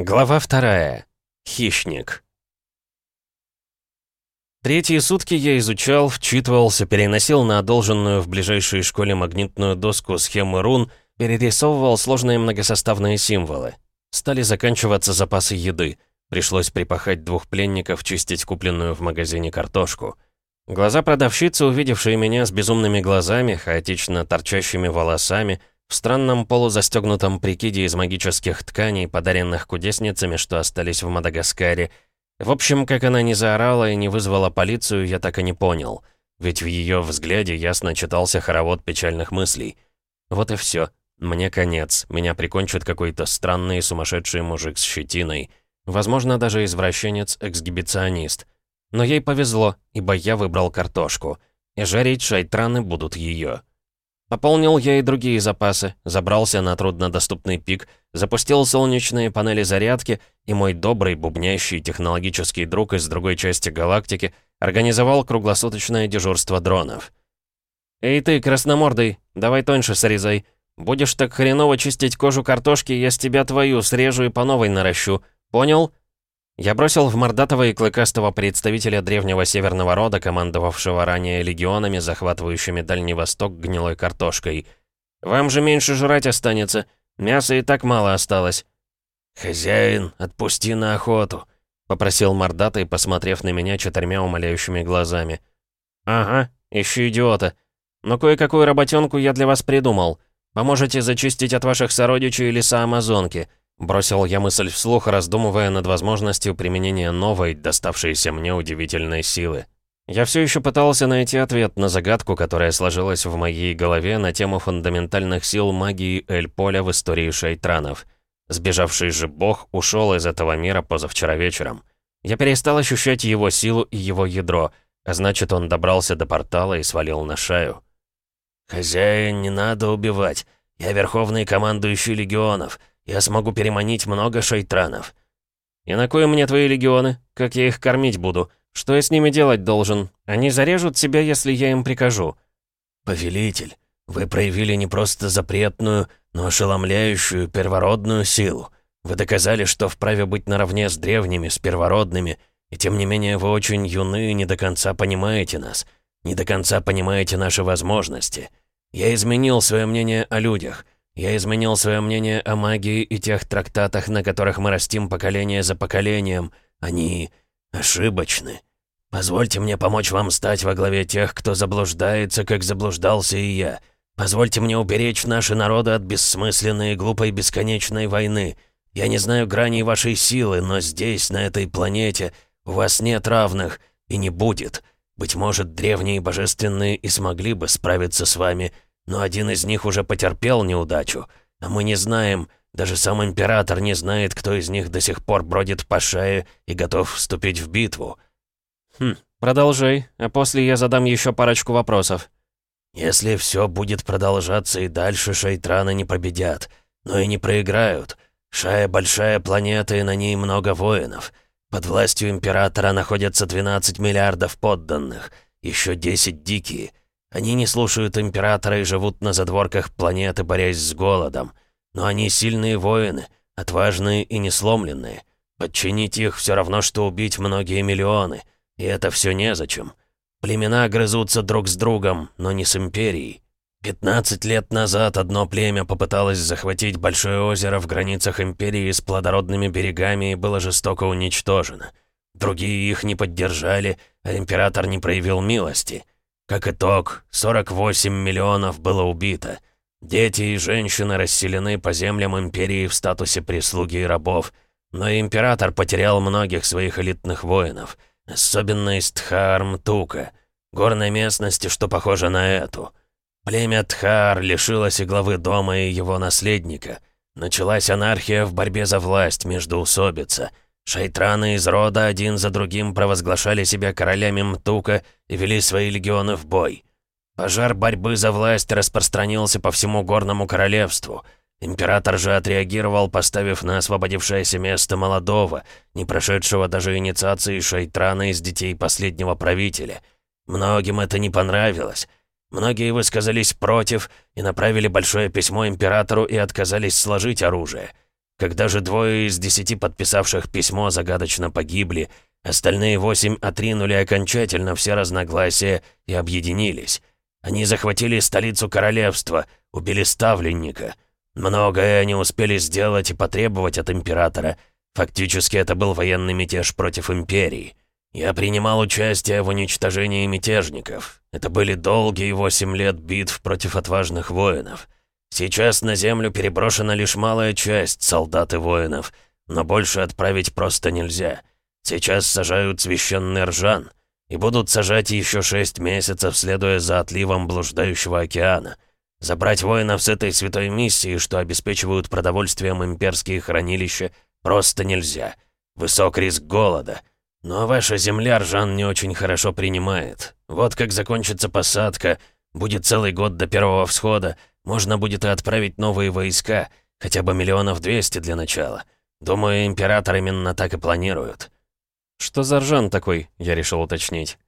Глава вторая. Хищник. Третьи сутки я изучал, вчитывался, переносил на одолженную в ближайшей школе магнитную доску схемы рун, перерисовывал сложные многосоставные символы. Стали заканчиваться запасы еды. Пришлось припахать двух пленников, чистить купленную в магазине картошку. Глаза продавщицы, увидевшие меня с безумными глазами, хаотично торчащими волосами, в странном полузастегнутом прикиде из магических тканей, подаренных кудесницами, что остались в Мадагаскаре. В общем, как она не заорала и не вызвала полицию, я так и не понял. Ведь в ее взгляде ясно читался хоровод печальных мыслей. Вот и все. Мне конец. Меня прикончит какой-то странный сумасшедший мужик с щетиной. Возможно, даже извращенец-эксгибиционист. Но ей повезло, ибо я выбрал картошку. И жарить шайтраны будут ее. Пополнил я и другие запасы, забрался на труднодоступный пик, запустил солнечные панели зарядки, и мой добрый, бубнящий технологический друг из другой части галактики организовал круглосуточное дежурство дронов. «Эй ты, красномордый, давай тоньше срезай. Будешь так хреново чистить кожу картошки, я с тебя твою срежу и по новой наращу. Понял?» Я бросил в мордатого и клыкастого представителя древнего северного рода, командовавшего ранее легионами, захватывающими Дальний Восток гнилой картошкой. «Вам же меньше жрать останется. Мяса и так мало осталось». «Хозяин, отпусти на охоту», — попросил мордатый, посмотрев на меня четырьмя умоляющими глазами. «Ага, ищу идиота. Но кое-какую работенку я для вас придумал. Поможете зачистить от ваших сородичей леса Амазонки». Бросил я мысль вслух, раздумывая над возможностью применения новой, доставшейся мне удивительной силы. Я все еще пытался найти ответ на загадку, которая сложилась в моей голове на тему фундаментальных сил магии Эль-Поля в истории шайтранов. Сбежавший же бог ушел из этого мира позавчера вечером. Я перестал ощущать его силу и его ядро, а значит, он добрался до портала и свалил на шею. «Хозяин, не надо убивать. Я верховный командующий легионов. Я смогу переманить много шайтранов». «И на кое мне твои легионы? Как я их кормить буду? Что я с ними делать должен? Они зарежут себя, если я им прикажу». «Повелитель, вы проявили не просто запретную, но ошеломляющую первородную силу. Вы доказали, что вправе быть наравне с древними, с первородными, и тем не менее вы очень юны и не до конца понимаете нас, не до конца понимаете наши возможности. Я изменил свое мнение о людях». Я изменил свое мнение о магии и тех трактатах, на которых мы растим поколение за поколением. Они ошибочны. Позвольте мне помочь вам стать во главе тех, кто заблуждается, как заблуждался и я. Позвольте мне уберечь наши народы от бессмысленной и глупой бесконечной войны. Я не знаю граней вашей силы, но здесь, на этой планете, у вас нет равных и не будет. Быть может, древние божественные и смогли бы справиться с вами, — но один из них уже потерпел неудачу, а мы не знаем, даже сам император не знает, кто из них до сих пор бродит по шее и готов вступить в битву. Хм, продолжай, а после я задам еще парочку вопросов. Если все будет продолжаться и дальше шейтраны не победят, но и не проиграют. Шая — большая планета, и на ней много воинов. Под властью императора находятся 12 миллиардов подданных, еще 10 дикие — они не слушают императора и живут на задворках планеты, борясь с голодом. Но они сильные воины, отважные и несломленные. Подчинить их все равно, что убить многие миллионы. И это все незачем. Племена грызутся друг с другом, но не с империей. 15 лет назад одно племя попыталось захватить большое озеро в границах империи с плодородными берегами и было жестоко уничтожено. Другие их не поддержали, а император не проявил милости. Как итог, 48 миллионов было убито. Дети и женщины расселены по землям империи в статусе прислуги и рабов. Но император потерял многих своих элитных воинов, особенно из Тхаар-Мтука, горной местности, что похоже на эту. Племя Тхаар лишилось и главы дома, и его наследника. Началась анархия в борьбе за власть, междоусобица — Шайтраны из рода один за другим провозглашали себя королями Мтука и вели свои легионы в бой. Пожар борьбы за власть распространился по всему горному королевству. Император же отреагировал, поставив на освободившееся место молодого, не прошедшего даже инициации Шайтрана из детей последнего правителя. Многим это не понравилось. Многие высказались против и направили большое письмо императору и отказались сложить оружие. Когда же двое из десяти подписавших письмо загадочно погибли, остальные восемь отринули окончательно все разногласия и объединились. Они захватили столицу королевства, убили ставленника. Многое они успели сделать и потребовать от императора. Фактически это был военный мятеж против империи. Я принимал участие в уничтожении мятежников. Это были долгие восемь лет битв против отважных воинов. Сейчас на землю переброшена лишь малая часть солдат и воинов, но больше отправить просто нельзя. Сейчас сажают священный ржан, и будут сажать еще шесть месяцев, следуя за отливом блуждающего океана. Забрать воинов с этой святой миссии, что обеспечивают продовольствием имперские хранилища, просто нельзя. Высок риск голода. Но ваша земля ржан не очень хорошо принимает. Вот как закончится посадка, будет целый год до первого всхода, можно будет и отправить новые войска, хотя бы миллионов двести для начала. Думаю, император именно так и планирует. «Что за ржан такой?» — я решил уточнить.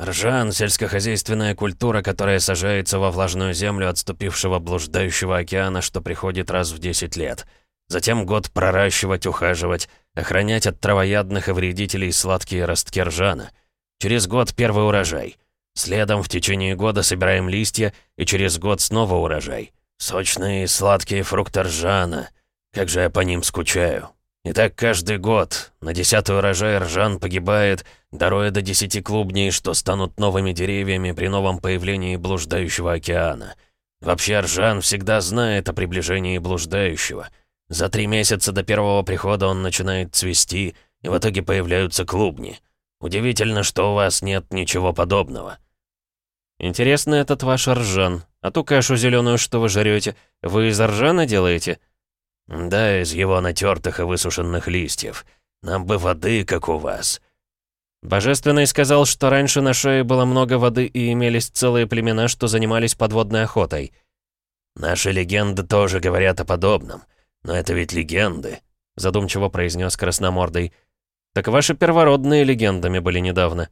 «Ржан — сельскохозяйственная культура, которая сажается во влажную землю отступившего блуждающего океана, что приходит раз в 10 лет. Затем год проращивать, ухаживать, охранять от травоядных и вредителей сладкие ростки ржана. Через год первый урожай. Следом в течение года собираем листья, и через год снова урожай. Сочные и сладкие фрукты ржана. Как же я по ним скучаю. И так каждый год. На десятый урожай ржан погибает, даруя до десяти клубней, что станут новыми деревьями при новом появлении блуждающего океана. Вообще ржан всегда знает о приближении блуждающего. За три месяца до первого прихода он начинает цвести, и в итоге появляются клубни. Удивительно, что у вас нет ничего подобного. Интересно этот ваш ржан. А ту кашу зеленую, что вы жрете, вы из ржана делаете? «Да, из его натертых и высушенных листьев. Нам бы воды, как у вас». Божественный сказал, что раньше на шее было много воды и имелись целые племена, что занимались подводной охотой. «Наши легенды тоже говорят о подобном. Но это ведь легенды», — задумчиво произнес Красномордый. «Так ваши первородные легендами были недавно.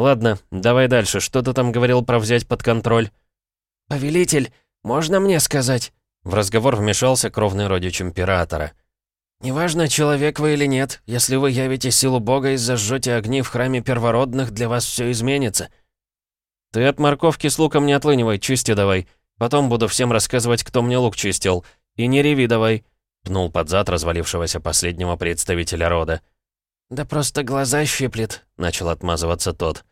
Ладно, давай дальше. Что ты там говорил про взять под контроль?» «Повелитель, можно мне сказать?» В разговор вмешался кровный родич императора. «Неважно, человек вы или нет, если вы явите силу Бога и зажжете огни в храме первородных, для вас все изменится». «Ты от морковки с луком не отлынивай, чисти давай. Потом буду всем рассказывать, кто мне лук чистил. И не реви давай», — пнул под зад развалившегося последнего представителя рода. «Да просто глаза щиплет», — начал отмазываться тот.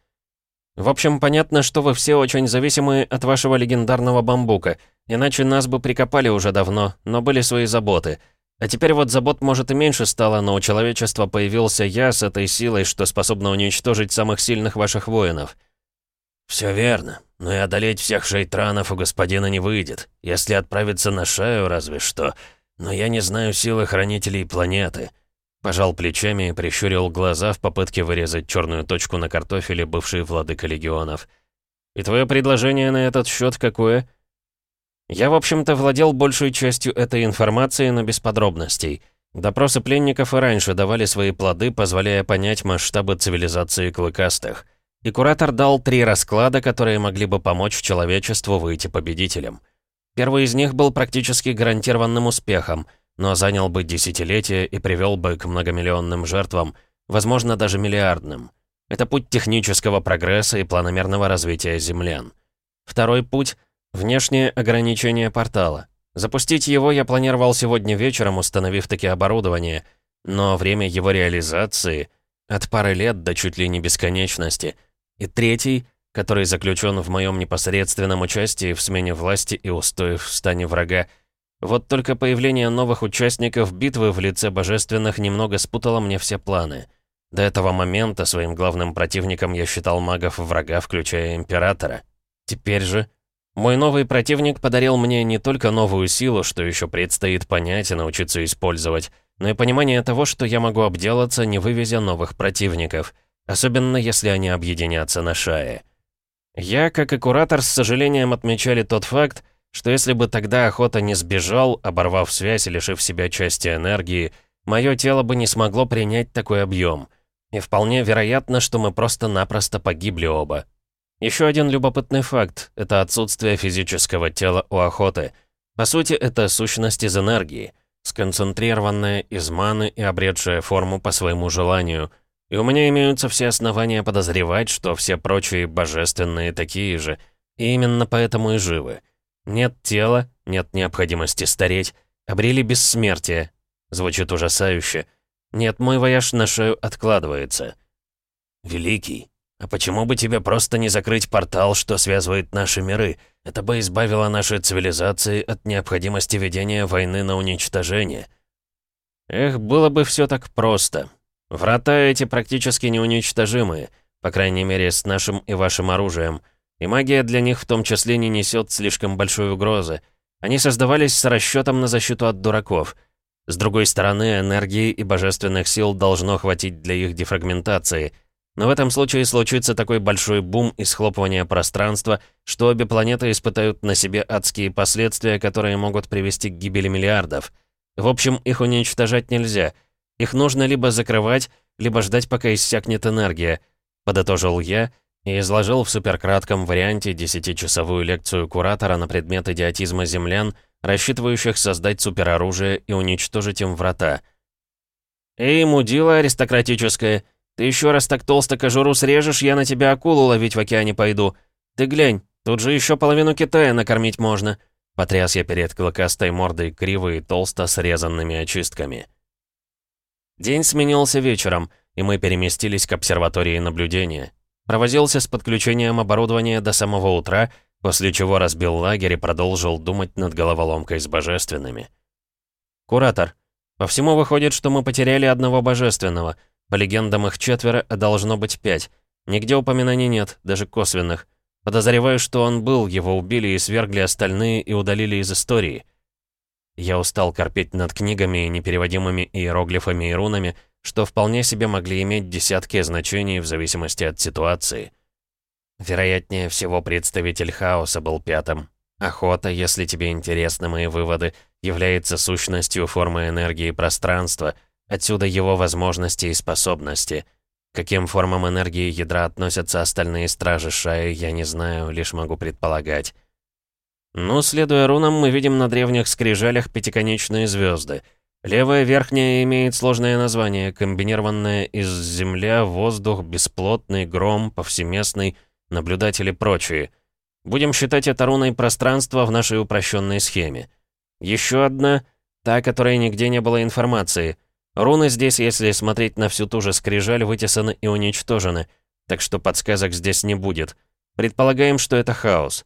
«В общем, понятно, что вы все очень зависимы от вашего легендарного бамбука. Иначе нас бы прикопали уже давно, но были свои заботы. А теперь вот забот, может, и меньше стало, но у человечества появился я с этой силой, что способна уничтожить самых сильных ваших воинов». «Все верно, но и одолеть всех шейтранов у господина не выйдет. Если отправиться на шаю, разве что. Но я не знаю силы хранителей планеты». Пожал плечами и прищурил глаза в попытке вырезать черную точку на картофеле бывший владыка легионов. «И твое предложение на этот счет какое?» Я, в общем-то, владел большей частью этой информации, но без подробностей. Допросы пленников и раньше давали свои плоды, позволяя понять масштабы цивилизации клыкастых. И куратор дал три расклада, которые могли бы помочь человечеству выйти победителем. Первый из них был практически гарантированным успехом, но занял бы десятилетия и привел бы к многомиллионным жертвам, возможно, даже миллиардным. Это путь технического прогресса и планомерного развития землян. Второй путь — Внешнее ограничение портала. Запустить его я планировал сегодня вечером, установив таки оборудование, но время его реализации от пары лет до чуть ли не бесконечности. И третий, который заключен в моем непосредственном участии в смене власти и устоев в стане врага. Вот только появление новых участников битвы в лице божественных немного спутало мне все планы. До этого момента своим главным противником я считал магов врага, включая Императора. Теперь же мой новый противник подарил мне не только новую силу, что еще предстоит понять и научиться использовать, но и понимание того, что я могу обделаться, не вывезя новых противников, особенно если они объединятся на шае. Я, как и куратор, с сожалением отмечали тот факт, что если бы тогда охота не сбежал, оборвав связь и лишив себя части энергии, мое тело бы не смогло принять такой объем. И вполне вероятно, что мы просто-напросто погибли оба. Еще один любопытный факт — это отсутствие физического тела у охоты. По сути, это сущность из энергии. сконцентрированная из маны и обретшая форму по своему желанию. И у меня имеются все основания подозревать, что все прочие божественные такие же, и именно поэтому и живы. Нет тела, нет необходимости стареть, обрели бессмертие. Звучит ужасающе. Нет, мой вояж на шею откладывается. «Великий, а почему бы тебе просто не закрыть портал, что связывает наши миры? Это бы избавило наши цивилизации от необходимости ведения войны на уничтожение. Эх, было бы все так просто. Врата эти практически неуничтожимые, по крайней мере, с нашим и вашим оружием. И магия для них в том числе не несет слишком большой угрозы. Они создавались с расчетом на защиту от дураков. С другой стороны, энергии и божественных сил должно хватить для их дефрагментации — но в этом случае случится такой большой бум и схлопывание пространства, что обе планеты испытают на себе адские последствия, которые могут привести к гибели миллиардов. В общем, их уничтожать нельзя. Их нужно либо закрывать, либо ждать, пока иссякнет энергия. Подытожил я и изложил в суперкратком варианте десятичасовую лекцию куратора на предмет идиотизма землян, рассчитывающих создать супероружие и уничтожить им врата. «Эй, мудила аристократическая!» Ты еще раз так толсто кожуру срежешь, я на тебя акулу ловить в океане пойду. Ты глянь, тут же еще половину Китая накормить можно». Потряс я перед клыкастой мордой криво и толсто срезанными очистками. День сменился вечером, и мы переместились к обсерватории наблюдения. Провозился с подключением оборудования до самого утра, после чего разбил лагерь и продолжил думать над головоломкой с божественными. «Куратор, по всему выходит, что мы потеряли одного божественного — по легендам их четверо, а должно быть пять. Нигде упоминаний нет, даже косвенных. Подозреваю, что он был, его убили и свергли остальные и удалили из истории. Я устал корпеть над книгами и непереводимыми иероглифами и рунами, что вполне себе могли иметь десятки значений в зависимости от ситуации. Вероятнее всего, представитель хаоса был пятым. Охота, если тебе интересны мои выводы, является сущностью формы энергии пространства — Отсюда его возможности и способности. каким формам энергии ядра относятся остальные стражи Шаи, я не знаю, лишь могу предполагать. Ну, следуя рунам, мы видим на древних скрижалях пятиконечные звезды. Левая верхняя имеет сложное название, комбинированное из земля, воздух, бесплотный, гром, повсеместный, наблюдатели прочие. Будем считать это руной пространства в нашей упрощенной схеме. Еще одна, та, которой нигде не было информации — Руны здесь, если смотреть на всю ту же скрижаль, вытесаны и уничтожены, так что подсказок здесь не будет. Предполагаем, что это хаос.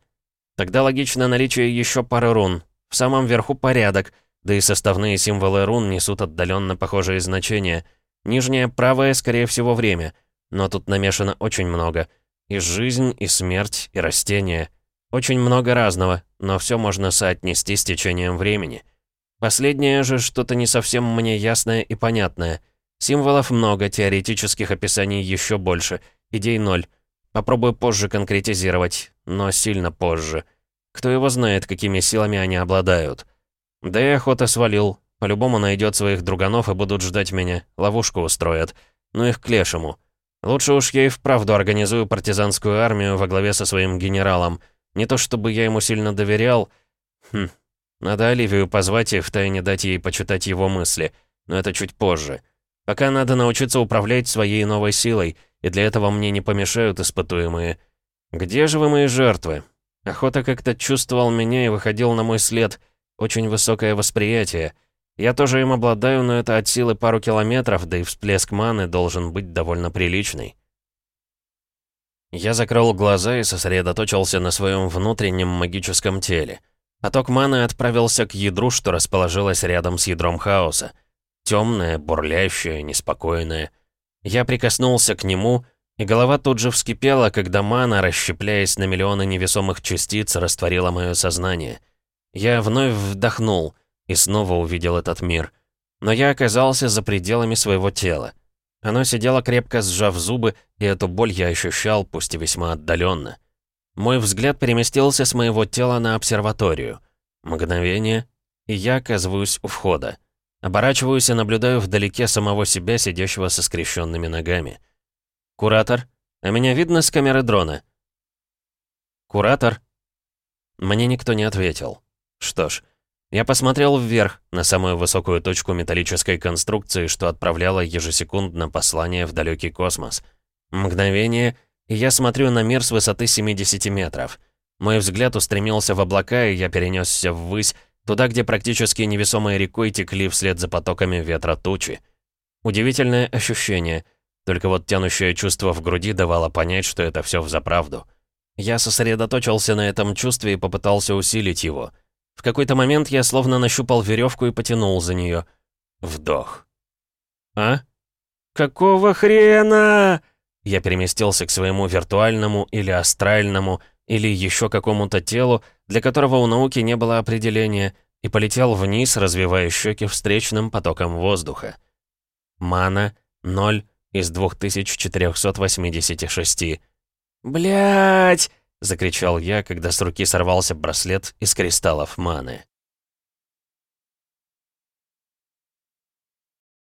Тогда логично наличие еще пары рун. В самом верху порядок, да и составные символы рун несут отдаленно похожие значения. Нижняя правая, скорее всего, время. Но тут намешано очень много. И жизнь, и смерть, и растения. Очень много разного, но все можно соотнести с течением времени. Последнее же что-то не совсем мне ясное и понятное. Символов много, теоретических описаний еще больше. Идей ноль. Попробую позже конкретизировать, но сильно позже. Кто его знает, какими силами они обладают. Да и охота свалил. По-любому найдет своих друганов и будут ждать меня. Ловушку устроят. Ну их к лешему. Лучше уж я и вправду организую партизанскую армию во главе со своим генералом. Не то чтобы я ему сильно доверял. Хм, надо Оливию позвать и втайне дать ей почитать его мысли, но это чуть позже. Пока надо научиться управлять своей новой силой, и для этого мне не помешают испытуемые. Где же вы, мои жертвы? Охота как-то чувствовал меня и выходил на мой след. Очень высокое восприятие. Я тоже им обладаю, но это от силы пару километров, да и всплеск маны должен быть довольно приличный. Я закрыл глаза и сосредоточился на своем внутреннем магическом теле. Поток маны отправился к ядру, что расположилось рядом с ядром хаоса. Темное, бурлящее, неспокойное. Я прикоснулся к нему, и голова тут же вскипела, когда мана, расщепляясь на миллионы невесомых частиц, растворила мое сознание. Я вновь вдохнул и снова увидел этот мир. Но я оказался за пределами своего тела. Оно сидело крепко сжав зубы, и эту боль я ощущал, пусть и весьма отдаленно. Мой взгляд переместился с моего тела на обсерваторию. Мгновение, и я оказываюсь у входа. Оборачиваюсь и наблюдаю вдалеке самого себя, сидящего со скрещенными ногами. «Куратор, а меня видно с камеры дрона?» «Куратор?» Мне никто не ответил. Что ж, Я посмотрел вверх, на самую высокую точку металлической конструкции, что отправляла ежесекундно послание в далекий космос. Мгновение, и я смотрю на мир с высоты 70 метров. Мой взгляд устремился в облака, и я перенесся ввысь, туда, где практически невесомой рекой текли вслед за потоками ветра тучи. Удивительное ощущение, только вот тянущее чувство в груди давало понять, что это все взаправду. Я сосредоточился на этом чувстве и попытался усилить его — в какой-то момент я словно нащупал веревку и потянул за нее. Вдох. «А? Какого хрена?» Я переместился к своему виртуальному или астральному, или еще какому-то телу, для которого у науки не было определения, и полетел вниз, развивая щеки встречным потоком воздуха. Мана — 0 из 2486. Блять! — закричал я, когда с руки сорвался браслет из кристаллов маны.